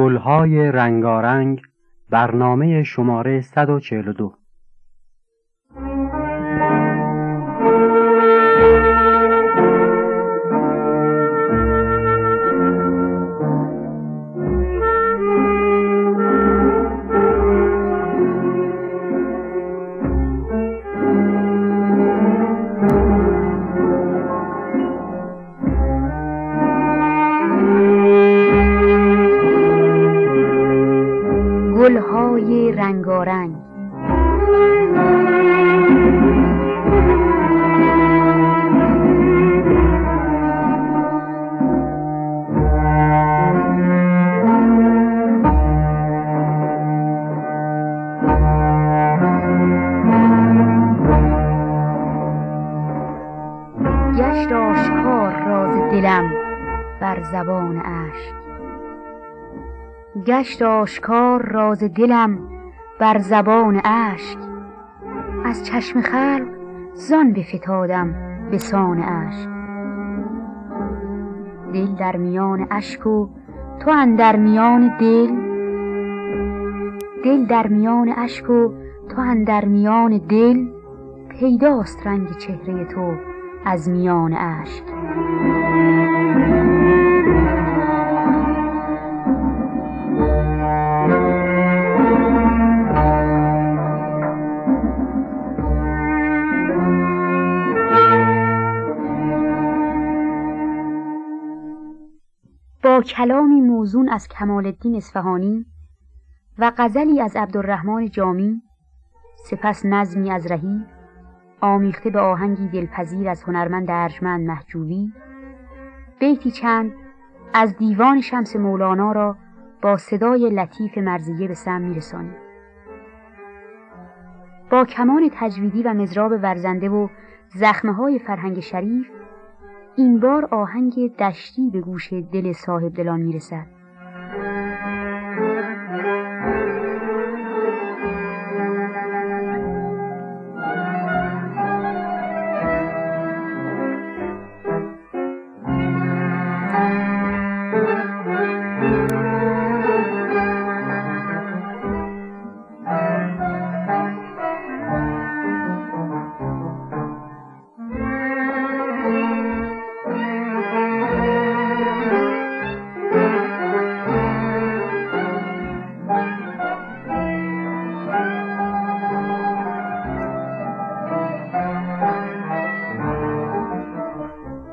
گلهای رنگارنگ برنامه شماره 142 رنگارنگ. گشت آشکار راز دلم بر زبان اشک گشت آشکار راز دلم بر زبان اشک. از چشم خلق زان بفتادم به سان اشک. دل در میان اشک و تو اندر میان دل. دل در میان اشک و تو اندر میان دل. پیداست رنگ چهره تو از میان اشک. کلامی موزون از کمال الدین اصفهانی و غزلی از عبدالرحمن جامی سپس نظمی از رهی آمیخته به آهنگی دلپذیر از هنرمند ارجمند محجوبی بیتی چند از دیوان شمس مولانا را با صدای لطیف مرزیه به سم میرسانیم. با کمان تجویدی و مزراب ورزنده و زخمه های فرهنگ شریف این بار آهنگ دشتی به گوش دل صاحب دلان می‌رسد.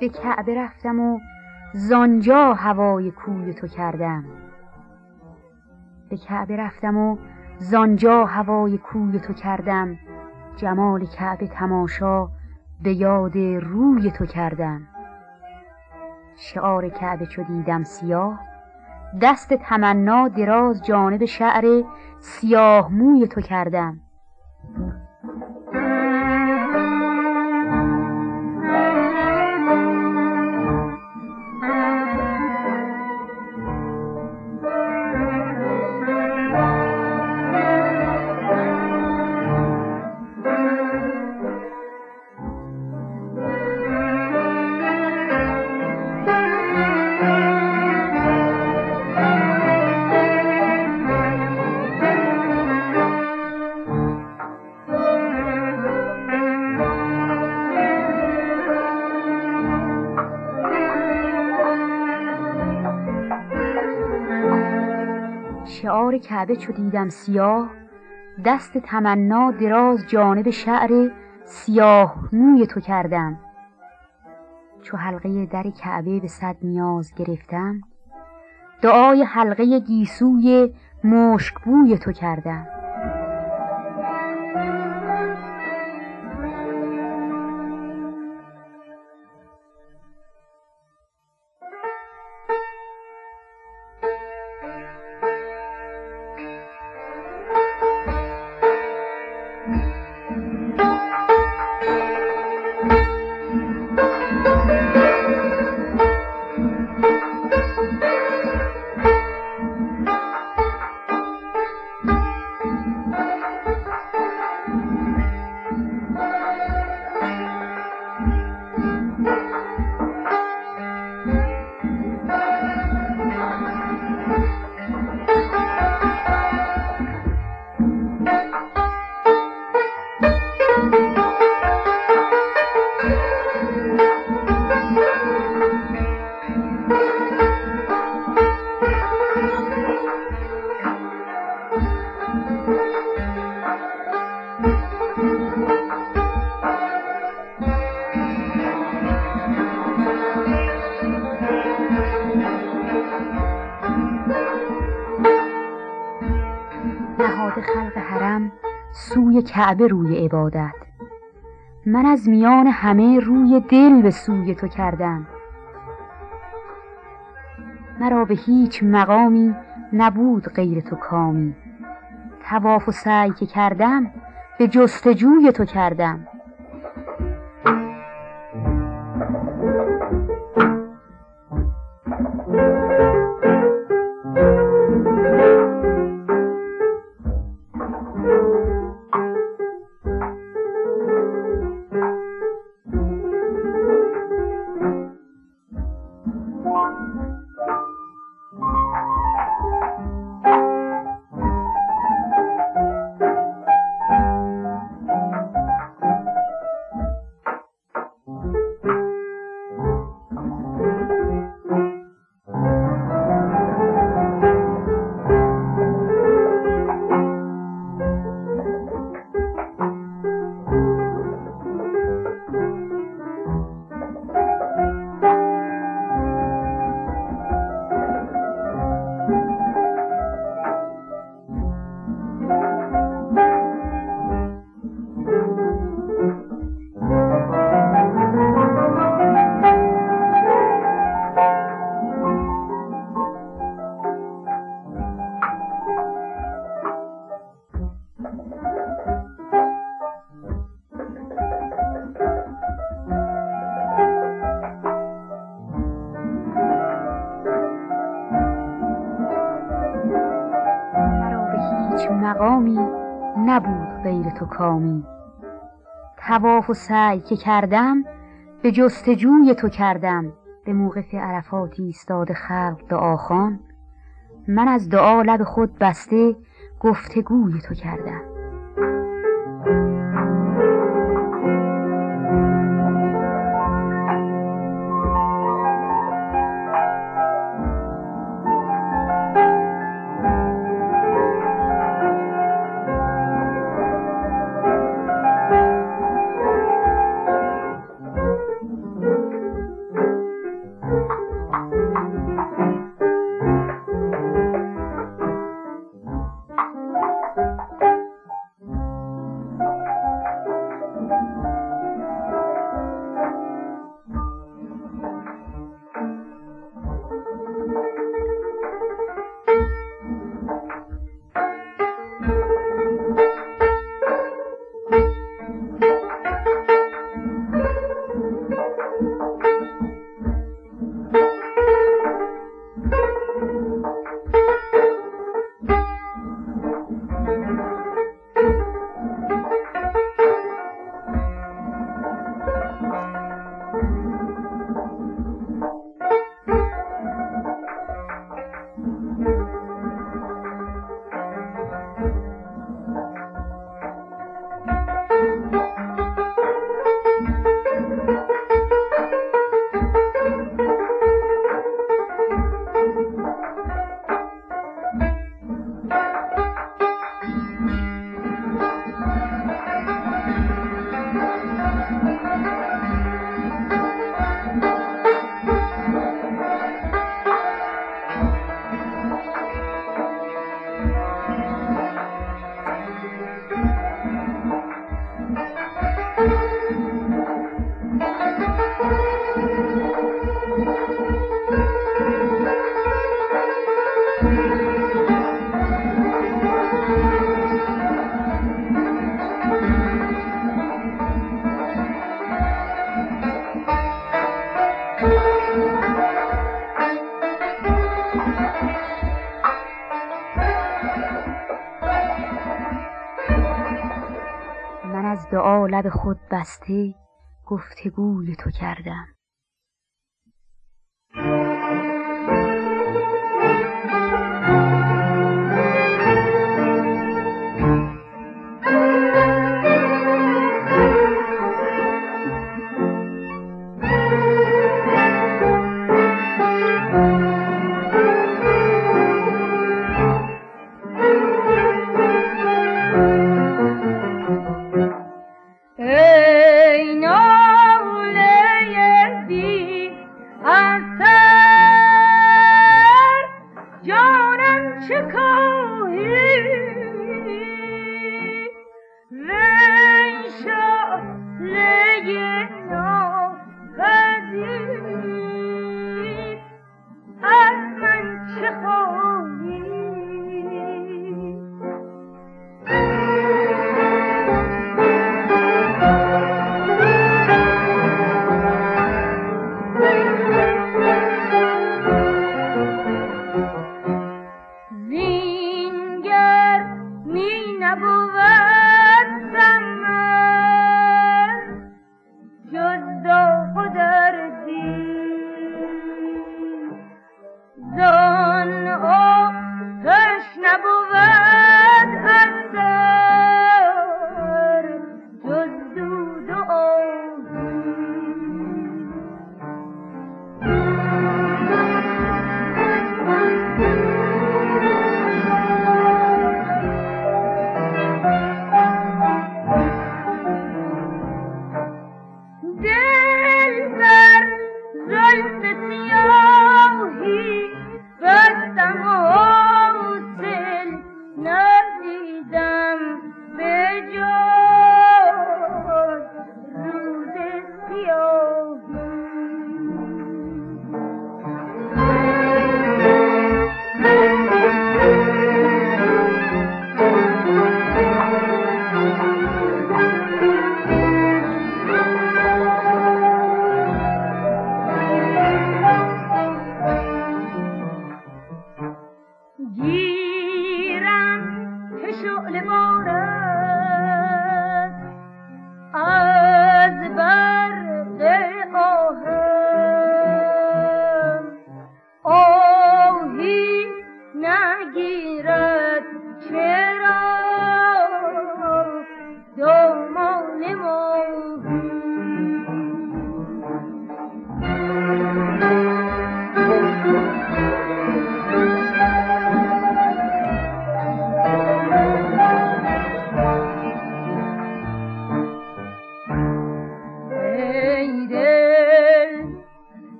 به کعبه رفتم و زانجا هوای کوی تو کردم. به کعبه رفتم و زانجا هوای کوی تو کردم. جمال کعبه تماشا به یاد روی تو کردم. شعار کعبه چو دیدم سیاه دست تمنا دراز جانب شعر سیاه موی تو کردم. شعار کعبه چو دیدم سیاه دست تمنا دراز جانب شعر سیاه موی تو کردم. چو حلقه در کعبه به صد نیاز گرفتم دعای حلقه گیسوی مشکبوی تو کردم. کعبه روی عبادت. من از میان همه روی دل به سوی تو کردم. مرا به هیچ مقامی نبود غیر تو کامی. تواف و سعی که کردم به جستجوی تو کردم. نبود غیر تو کامی تواف و سعی که کردم به جستجوی تو کردم. به موقف عرفاتی ایستاد خلق دعاخان من از دعا لب خود بسته گفتگوی تو کردم. لب خود بسته گفتگوی تو کردم.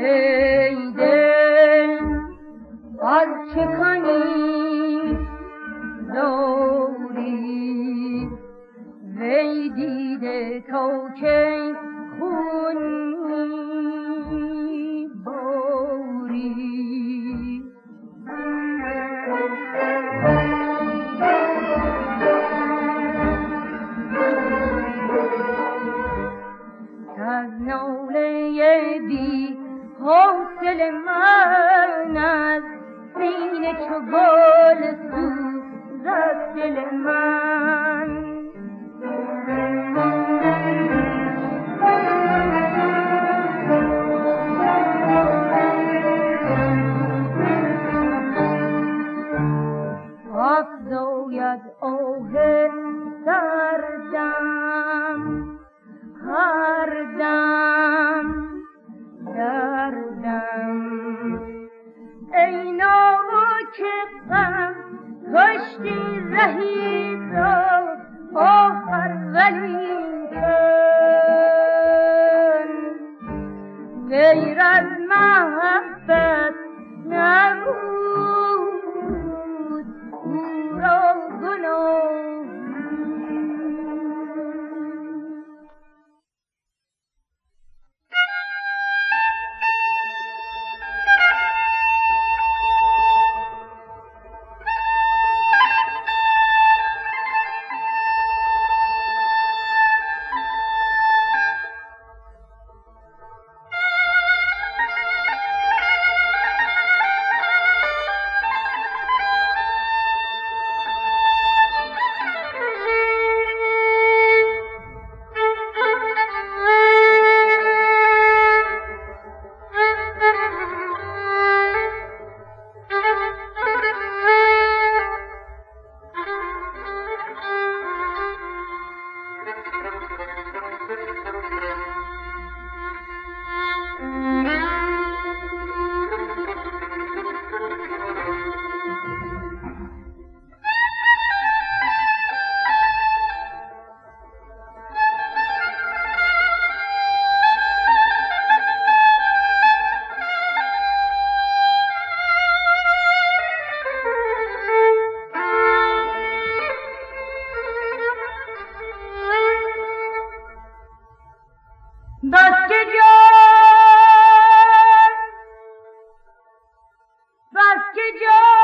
Hey. हंसती रही go.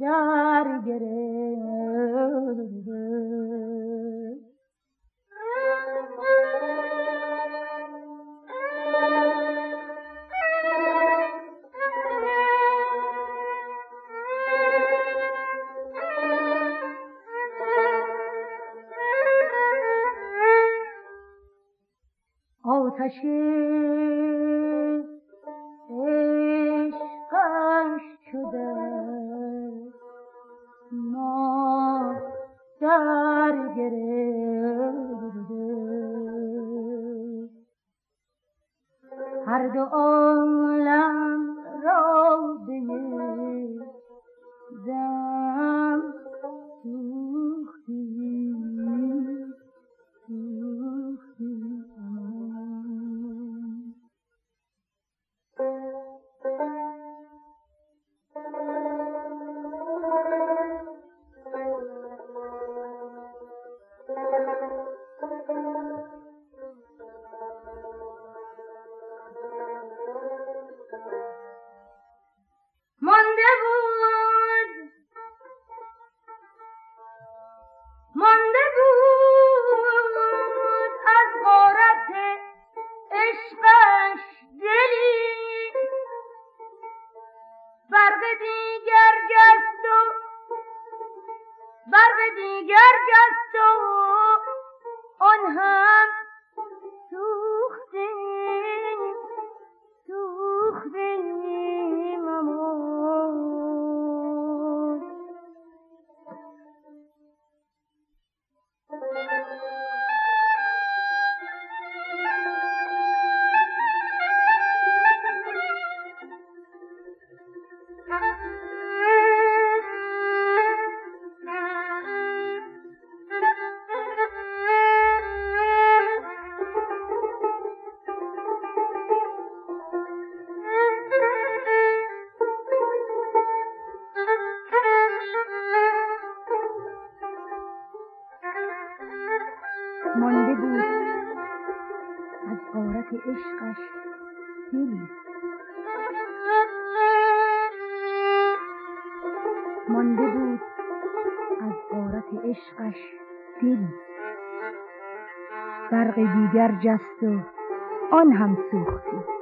در دیگر جست و آن هم سوختی.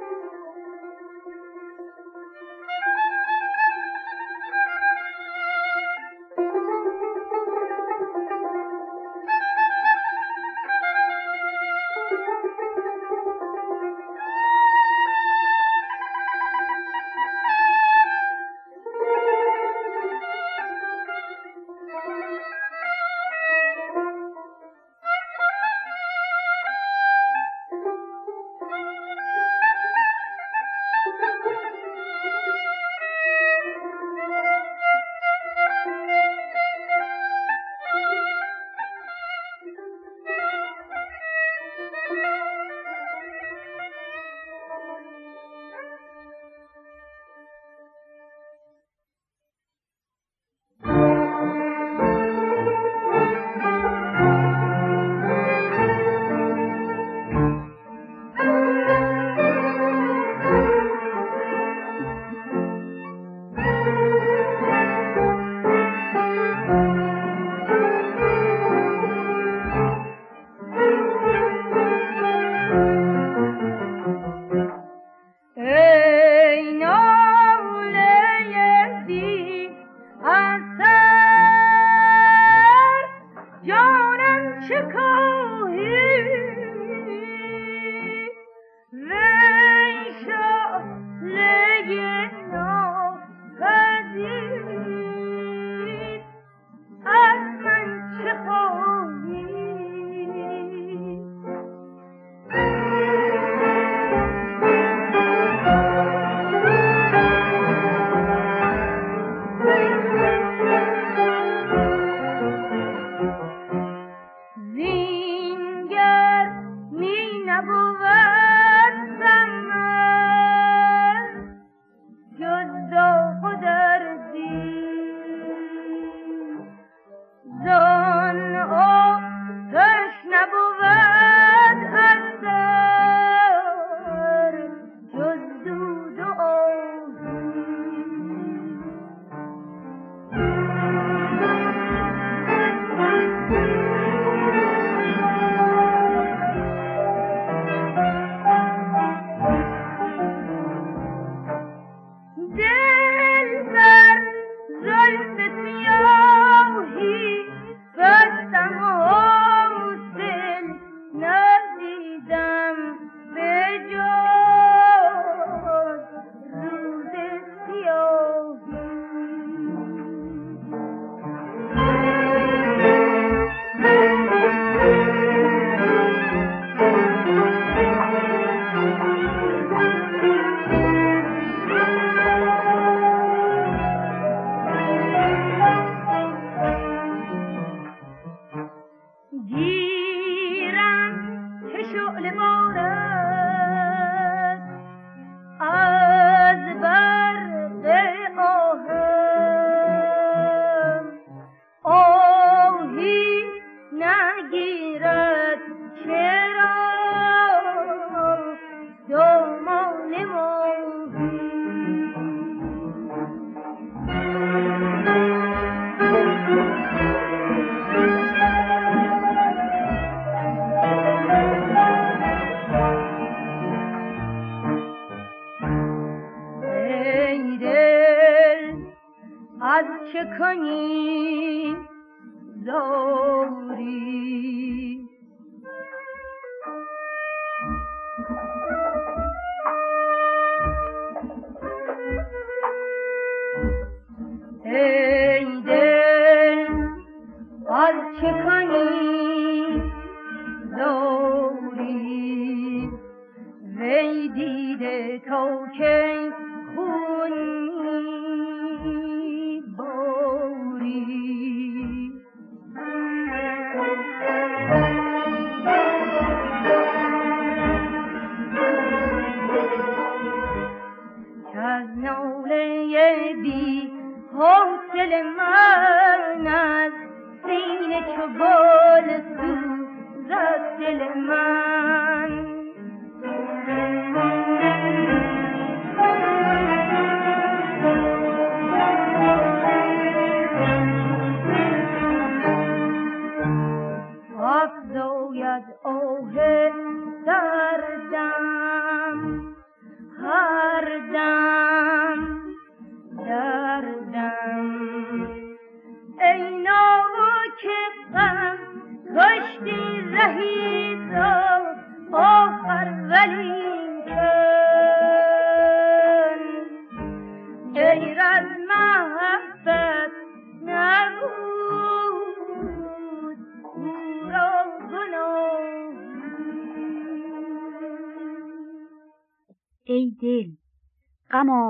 though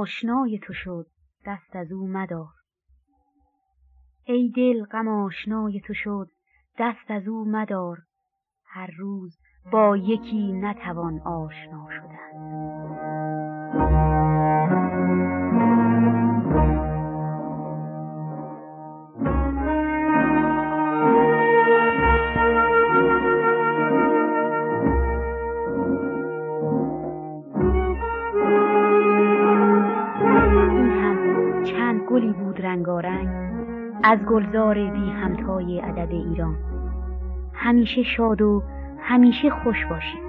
آشنای تو شد دست از او مدار. ای دل غم آشنای تو شد دست از او مدار. هر روز با یکی نتوان آشنا. از گلزار بی همتای ادب ایران. همیشه شاد و همیشه خوش باشید.